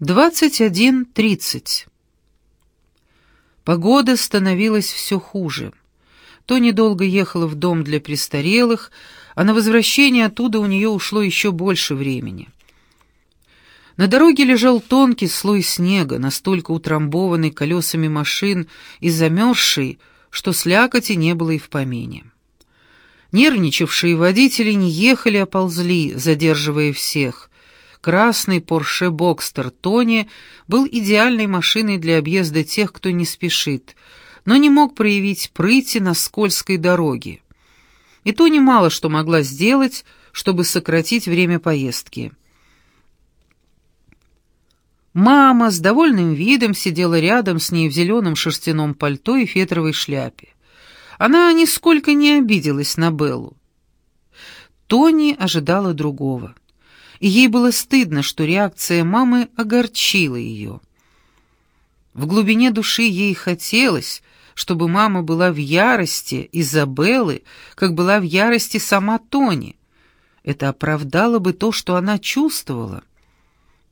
21.30. Погода становилась все хуже. Тони долго ехала в дом для престарелых, а на возвращение оттуда у нее ушло еще больше времени. На дороге лежал тонкий слой снега, настолько утрамбованный колесами машин и замерзший, что слякоти не было и в помине. Нервничавшие водители не ехали, а ползли, задерживая всех, Красный Порше Бокстер Тони был идеальной машиной для объезда тех, кто не спешит, но не мог проявить прыти на скользкой дороге. И Тони мало что могла сделать, чтобы сократить время поездки. Мама с довольным видом сидела рядом с ней в зеленом шерстяном пальто и фетровой шляпе. Она нисколько не обиделась на Беллу. Тони ожидала другого и ей было стыдно, что реакция мамы огорчила ее. В глубине души ей хотелось, чтобы мама была в ярости из-за Беллы, как была в ярости сама Тони. Это оправдало бы то, что она чувствовала.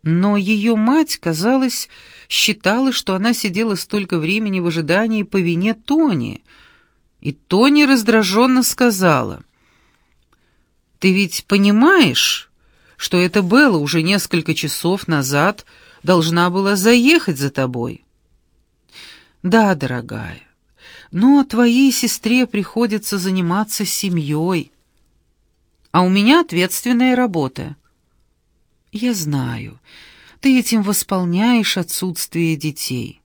Но ее мать, казалось, считала, что она сидела столько времени в ожидании по вине Тони. И Тони раздраженно сказала, «Ты ведь понимаешь, что эта Белла уже несколько часов назад должна была заехать за тобой. Да, дорогая, но твоей сестре приходится заниматься семьей, а у меня ответственная работа. Я знаю, ты этим восполняешь отсутствие детей.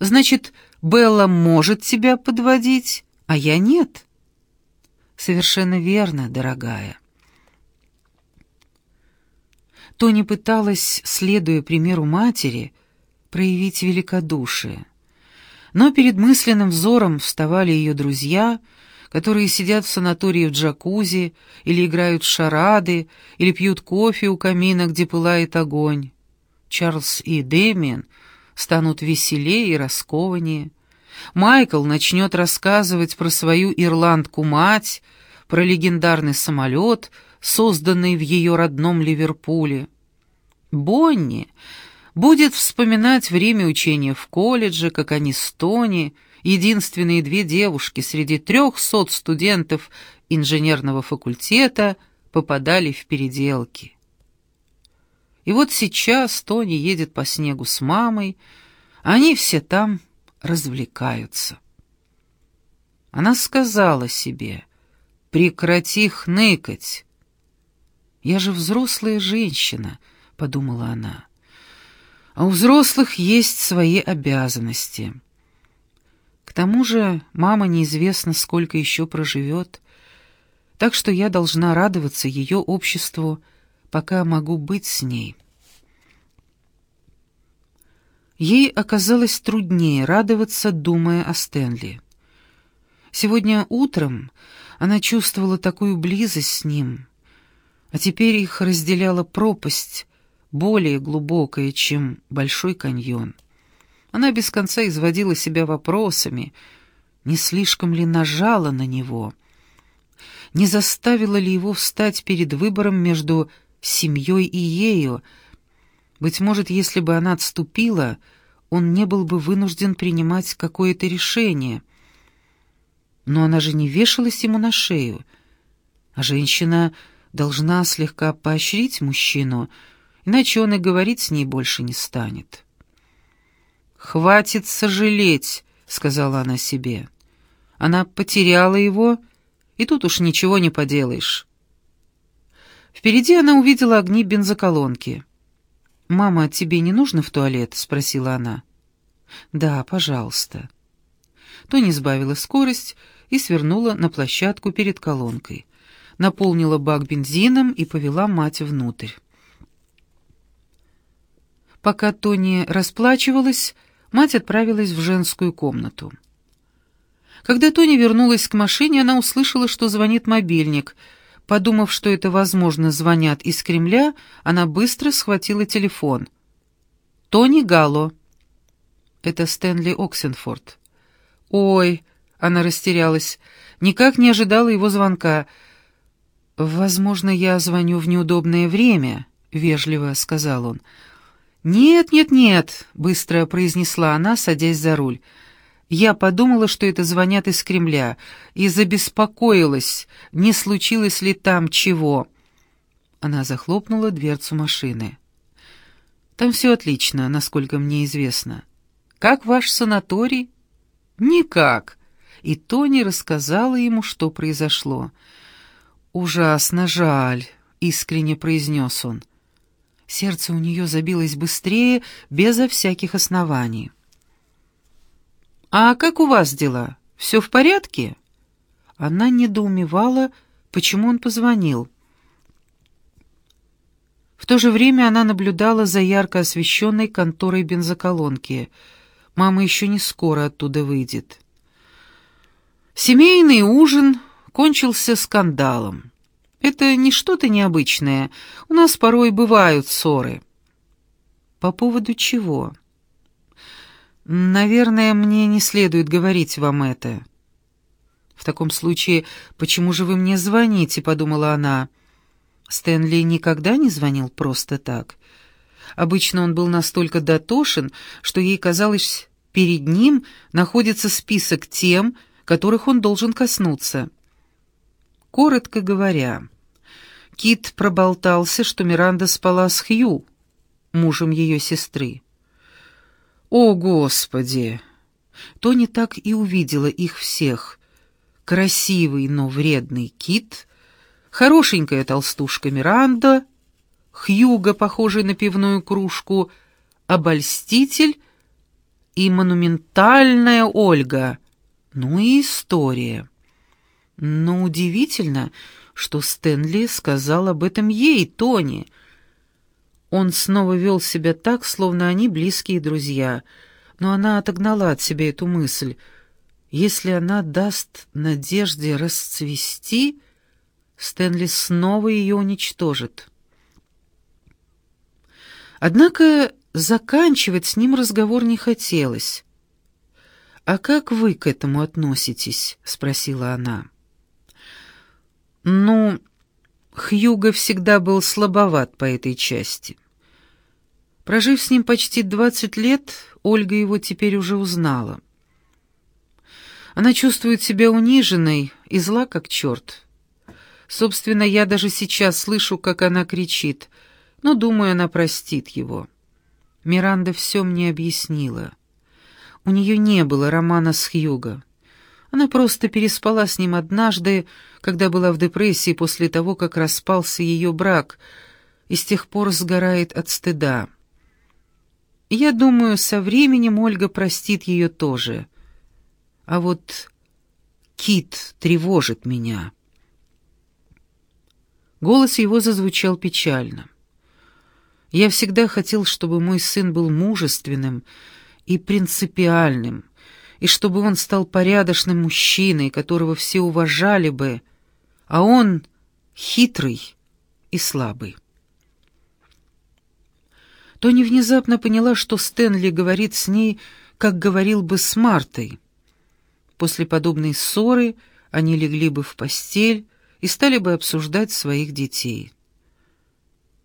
Значит, Белла может тебя подводить, а я нет. Совершенно верно, дорогая. Тони пыталась, следуя примеру матери, проявить великодушие. Но перед мысленным взором вставали ее друзья, которые сидят в санатории в джакузи, или играют в шарады, или пьют кофе у камина, где пылает огонь. Чарльз и Дэмиен станут веселее и раскованнее. Майкл начнет рассказывать про свою ирландку-мать, про легендарный самолет — созданный в ее родном Ливерпуле. Бонни будет вспоминать время учения в колледже, как они с Тони, единственные две девушки среди трехсот студентов инженерного факультета, попадали в переделки. И вот сейчас Тони едет по снегу с мамой, они все там развлекаются. Она сказала себе, «Прекрати хныкать, «Я же взрослая женщина», — подумала она. «А у взрослых есть свои обязанности». К тому же мама неизвестно, сколько еще проживет, так что я должна радоваться ее обществу, пока могу быть с ней. Ей оказалось труднее радоваться, думая о Стэнли. Сегодня утром она чувствовала такую близость с ним, а теперь их разделяла пропасть, более глубокая, чем Большой каньон. Она без конца изводила себя вопросами, не слишком ли нажала на него, не заставила ли его встать перед выбором между семьей и ею. Быть может, если бы она отступила, он не был бы вынужден принимать какое-то решение. Но она же не вешалась ему на шею, а женщина должна слегка поощрить мужчину, иначе он и говорить с ней больше не станет. «Хватит сожалеть», — сказала она себе. Она потеряла его, и тут уж ничего не поделаешь. Впереди она увидела огни бензоколонки. «Мама, тебе не нужно в туалет?» — спросила она. «Да, пожалуйста». Тони сбавила скорость и свернула на площадку перед колонкой наполнила бак бензином и повела мать внутрь. Пока Тони расплачивалась, мать отправилась в женскую комнату. Когда Тони вернулась к машине, она услышала, что звонит мобильник. Подумав, что это, возможно, звонят из Кремля, она быстро схватила телефон. «Тони Галло». «Это Стэнли Оксенфорд». «Ой», — она растерялась, — никак не ожидала его звонка — «Возможно, я звоню в неудобное время», — вежливо сказал он. «Нет, нет, нет», — быстро произнесла она, садясь за руль. Я подумала, что это звонят из Кремля, и забеспокоилась, не случилось ли там чего. Она захлопнула дверцу машины. «Там все отлично, насколько мне известно. Как ваш санаторий?» «Никак». И Тони рассказала ему, что произошло. «Ужасно жаль», — искренне произнес он. Сердце у нее забилось быстрее, безо всяких оснований. «А как у вас дела? Все в порядке?» Она недоумевала, почему он позвонил. В то же время она наблюдала за ярко освещенной конторой бензоколонки. Мама еще не скоро оттуда выйдет. Семейный ужин кончился скандалом. Это не что-то необычное. У нас порой бывают ссоры. По поводу чего? Наверное, мне не следует говорить вам это. В таком случае, почему же вы мне звоните, подумала она. Стэнли никогда не звонил просто так. Обычно он был настолько дотошен, что ей казалось, перед ним находится список тем, которых он должен коснуться. Коротко говоря, Кит проболтался, что Миранда спала с Хью, мужем ее сестры. «О, Господи!» Тони так и увидела их всех. Красивый, но вредный Кит, хорошенькая толстушка Миранда, Хьюга, похожий на пивную кружку, обольститель и монументальная Ольга. Ну и история. Но удивительно, что Стэнли сказал об этом ей, Тони. Он снова вел себя так, словно они близкие друзья, но она отогнала от себя эту мысль. Если она даст надежде расцвести, Стэнли снова ее уничтожит. Однако заканчивать с ним разговор не хотелось. «А как вы к этому относитесь?» — спросила она. «Ну, Хьюго всегда был слабоват по этой части. Прожив с ним почти двадцать лет, Ольга его теперь уже узнала. Она чувствует себя униженной и зла как черт. Собственно, я даже сейчас слышу, как она кричит, но думаю, она простит его. Миранда все мне объяснила. У нее не было романа с Хьюго. Она просто переспала с ним однажды, когда была в депрессии после того, как распался ее брак, и с тех пор сгорает от стыда. Я думаю, со временем Ольга простит ее тоже. А вот Кит тревожит меня. Голос его зазвучал печально. Я всегда хотел, чтобы мой сын был мужественным, и принципиальным, и чтобы он стал порядочным мужчиной, которого все уважали бы, а он хитрый и слабый. Тони внезапно поняла, что Стэнли говорит с ней, как говорил бы с Мартой. После подобной ссоры они легли бы в постель и стали бы обсуждать своих детей.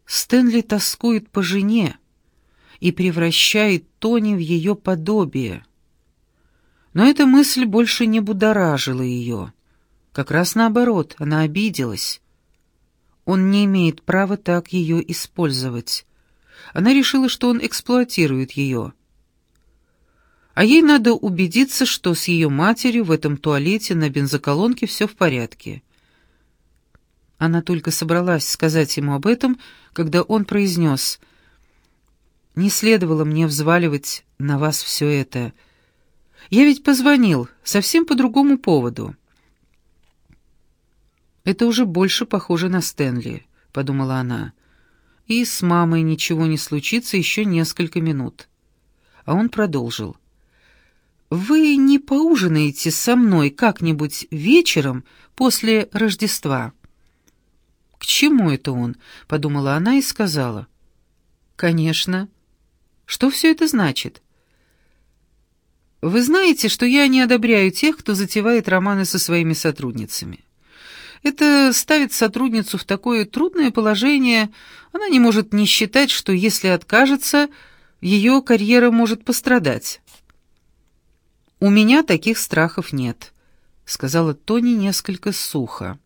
Стэнли тоскует по жене, и превращает Тони в ее подобие. Но эта мысль больше не будоражила ее. Как раз наоборот, она обиделась. Он не имеет права так ее использовать. Она решила, что он эксплуатирует ее. А ей надо убедиться, что с ее матерью в этом туалете на бензоколонке все в порядке. Она только собралась сказать ему об этом, когда он произнес — не следовало мне взваливать на вас все это. Я ведь позвонил совсем по другому поводу». «Это уже больше похоже на Стэнли», — подумала она. «И с мамой ничего не случится еще несколько минут». А он продолжил. «Вы не поужинаете со мной как-нибудь вечером после Рождества?» «К чему это он?» — подумала она и сказала. «Конечно. Что все это значит? Вы знаете, что я не одобряю тех, кто затевает романы со своими сотрудницами. Это ставит сотрудницу в такое трудное положение, она не может не считать, что если откажется, ее карьера может пострадать. «У меня таких страхов нет», — сказала Тони несколько сухо.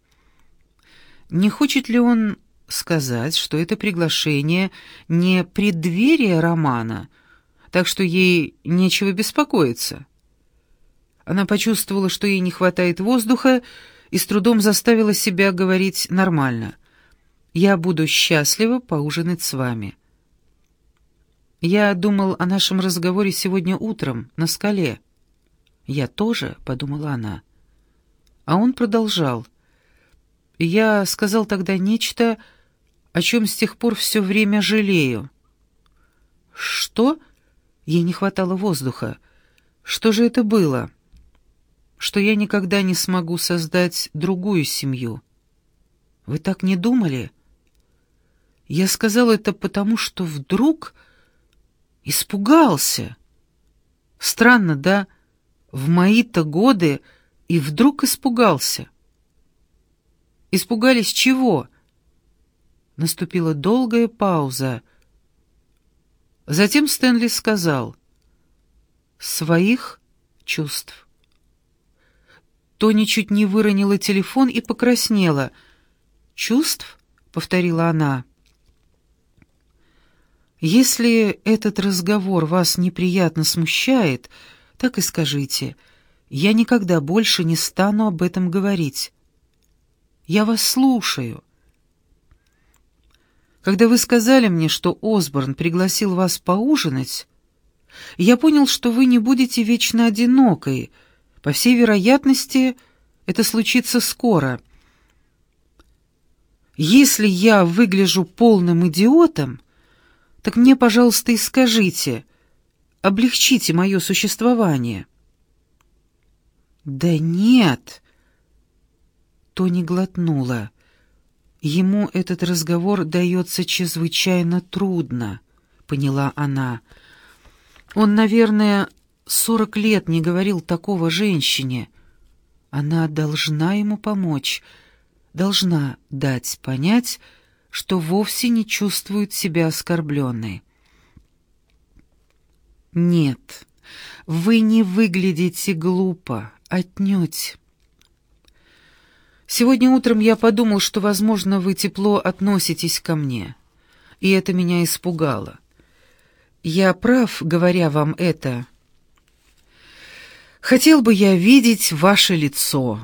Не хочет ли он сказать, что это приглашение не преддверие романа, так что ей нечего беспокоиться? Она почувствовала, что ей не хватает воздуха, и с трудом заставила себя говорить нормально. «Я буду счастлива поужинать с вами». «Я думал о нашем разговоре сегодня утром, на скале». «Я тоже», — подумала она. А он продолжал. «Я сказал тогда нечто, о чем с тех пор все время жалею». «Что?» Ей не хватало воздуха. «Что же это было?» «Что я никогда не смогу создать другую семью». «Вы так не думали?» Я сказал это потому, что вдруг испугался. Странно, да? В мои-то годы и вдруг испугался. Испугались чего? Наступила долгая пауза. Затем Стэнли сказал «Своих чувств». Тони чуть не выронила телефон и покраснела. «Чувств?» — повторила она. «Если этот разговор вас неприятно смущает, так и скажите. Я никогда больше не стану об этом говорить. Я вас слушаю». Когда вы сказали мне, что Осборн пригласил вас поужинать, я понял, что вы не будете вечно одинокой. По всей вероятности, это случится скоро. Если я выгляжу полным идиотом, так мне, пожалуйста, и скажите, облегчите мое существование». «Да нет!» Тони глотнула. «Ему этот разговор дается чрезвычайно трудно», — поняла она. «Он, наверное, сорок лет не говорил такого женщине. Она должна ему помочь, должна дать понять, что вовсе не чувствует себя оскорбленной. «Нет, вы не выглядите глупо, отнюдь. Сегодня утром я подумал, что, возможно, вы тепло относитесь ко мне, и это меня испугало. Я прав, говоря вам это. Хотел бы я видеть ваше лицо.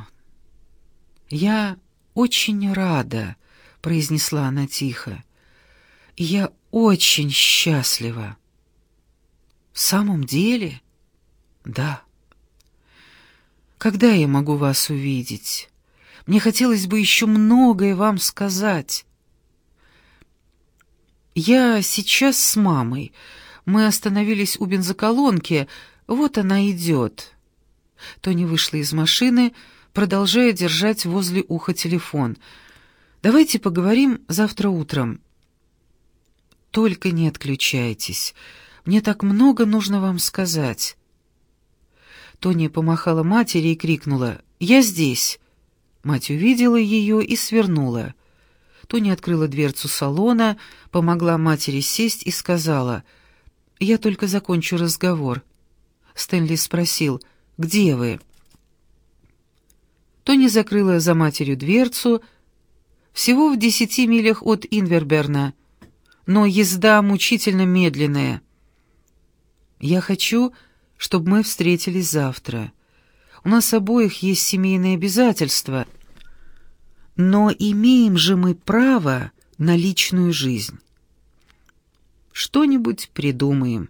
Я очень рада, произнесла она тихо. «Я очень счастлива». «В самом деле?» «Да». «Когда я могу вас увидеть? Мне хотелось бы еще многое вам сказать». «Я сейчас с мамой. Мы остановились у бензоколонки. Вот она идет». Тони вышла из машины, продолжая держать возле уха телефон — Давайте поговорим завтра утром. Только не отключайтесь. Мне так много нужно вам сказать. Тони помахала матери и крикнула «Я здесь!». Мать увидела ее и свернула. Тони открыла дверцу салона, помогла матери сесть и сказала «Я только закончу разговор». Стэнли спросил «Где вы?». Тони закрыла за матерью дверцу, всего в десяти милях от Инверберна, но езда мучительно медленная. Я хочу, чтобы мы встретились завтра. У нас обоих есть семейные обязательства, но имеем же мы право на личную жизнь. Что-нибудь придумаем.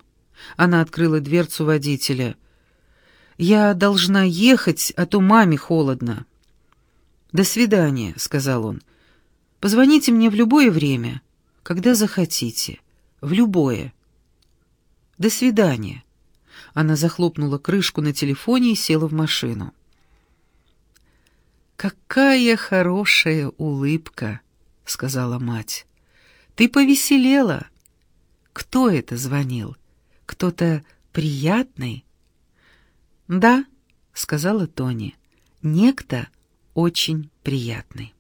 Она открыла дверцу водителя. «Я должна ехать, а то маме холодно». «До свидания», — сказал он. Позвоните мне в любое время, когда захотите. В любое. До свидания. Она захлопнула крышку на телефоне и села в машину. «Какая хорошая улыбка!» — сказала мать. «Ты повеселела. Кто это звонил? Кто-то приятный?» «Да», — сказала Тони, — «некто очень приятный».